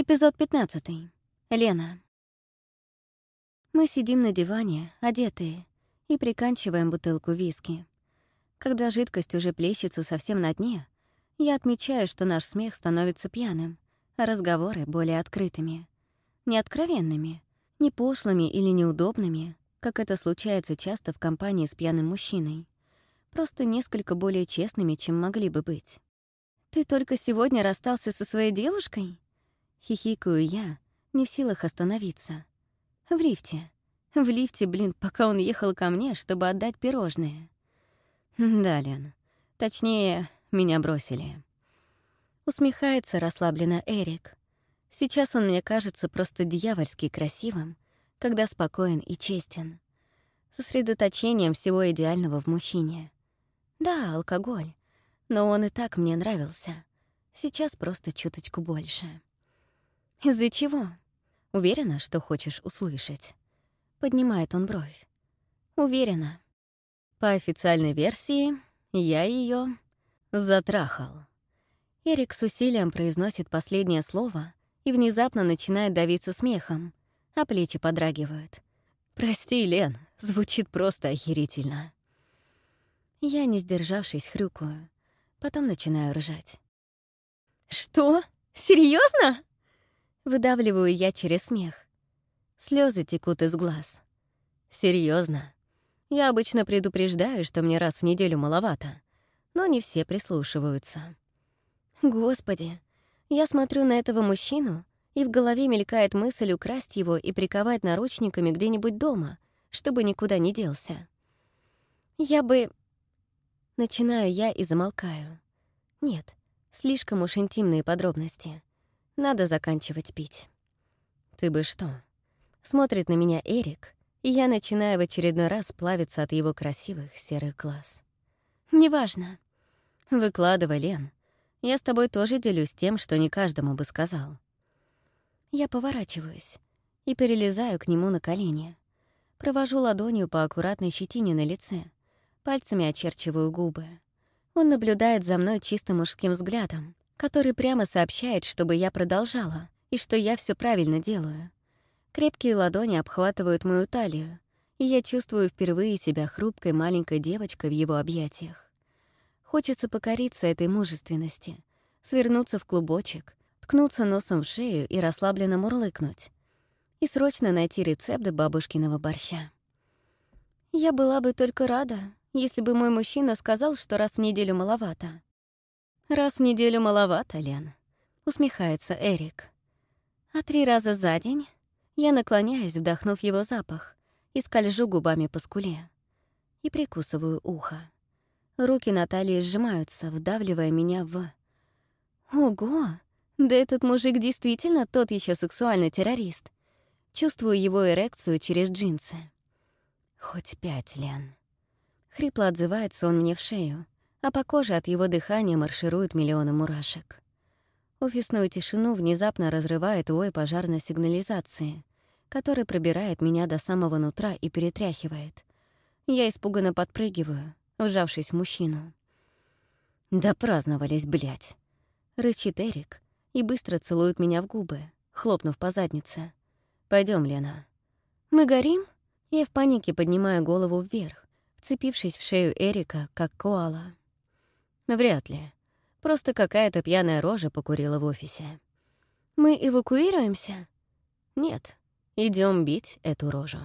Эпизод 15. Лена. Мы сидим на диване, одетые, и приканчиваем бутылку виски. Когда жидкость уже плещется совсем на дне, я отмечаю, что наш смех становится пьяным, а разговоры — более открытыми. Не откровенными, не пошлыми или неудобными, как это случается часто в компании с пьяным мужчиной. Просто несколько более честными, чем могли бы быть. «Ты только сегодня расстался со своей девушкой?» Хихикаю я, не в силах остановиться. В лифте. В лифте, блин, пока он ехал ко мне, чтобы отдать пирожные. Да, Лен. Точнее, меня бросили. Усмехается расслабленно Эрик. Сейчас он мне кажется просто дьявольски красивым, когда спокоен и честен. Сосредоточением всего идеального в мужчине. Да, алкоголь. Но он и так мне нравился. Сейчас просто чуточку больше. «Из-за чего?» «Уверена, что хочешь услышать?» Поднимает он бровь. «Уверена». По официальной версии, я ее затрахал. Эрик с усилием произносит последнее слово и внезапно начинает давиться смехом, а плечи подрагивают. «Прости, Лен, звучит просто охерительно». Я, не сдержавшись, хрюкаю. Потом начинаю ржать. «Что? Серьезно? Выдавливаю я через смех. Слезы текут из глаз. Серьезно. Я обычно предупреждаю, что мне раз в неделю маловато, но не все прислушиваются. Господи, я смотрю на этого мужчину, и в голове мелькает мысль украсть его и приковать наручниками где-нибудь дома, чтобы никуда не делся. Я бы... Начинаю я и замолкаю. Нет, слишком уж интимные подробности. Надо заканчивать пить. «Ты бы что?» Смотрит на меня Эрик, и я начинаю в очередной раз плавиться от его красивых серых глаз. «Неважно. Выкладывай, Лен. Я с тобой тоже делюсь тем, что не каждому бы сказал». Я поворачиваюсь и перелезаю к нему на колени. Провожу ладонью по аккуратной щетине на лице, пальцами очерчиваю губы. Он наблюдает за мной чисто мужским взглядом, который прямо сообщает, чтобы я продолжала и что я все правильно делаю. Крепкие ладони обхватывают мою талию, и я чувствую впервые себя хрупкой маленькой девочкой в его объятиях. Хочется покориться этой мужественности, свернуться в клубочек, ткнуться носом в шею и расслабленно мурлыкнуть. И срочно найти рецепт бабушкиного борща. Я была бы только рада, если бы мой мужчина сказал, что раз в неделю маловато. «Раз в неделю маловато, Лен», — усмехается Эрик. А три раза за день я наклоняюсь, вдохнув его запах, и скольжу губами по скуле. И прикусываю ухо. Руки Натальи сжимаются, вдавливая меня в... Ого! Да этот мужик действительно тот еще сексуальный террорист. Чувствую его эрекцию через джинсы. Хоть пять, Лен. Хрипло отзывается он мне в шею, а по коже от его дыхания маршируют миллионы мурашек. Офисную тишину внезапно разрывает вой пожарной сигнализации, который пробирает меня до самого нутра и перетряхивает. Я испуганно подпрыгиваю, ужавшись в мужчину. «Да праздновались, блядь!» — рычит Эрик и быстро целует меня в губы, хлопнув по заднице. Пойдем, Лена». «Мы горим?» Я в панике поднимаю голову вверх, вцепившись в шею Эрика, как коала. Вряд ли. Просто какая-то пьяная рожа покурила в офисе. Мы эвакуируемся? Нет, идем бить эту рожу.